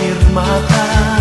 air mata.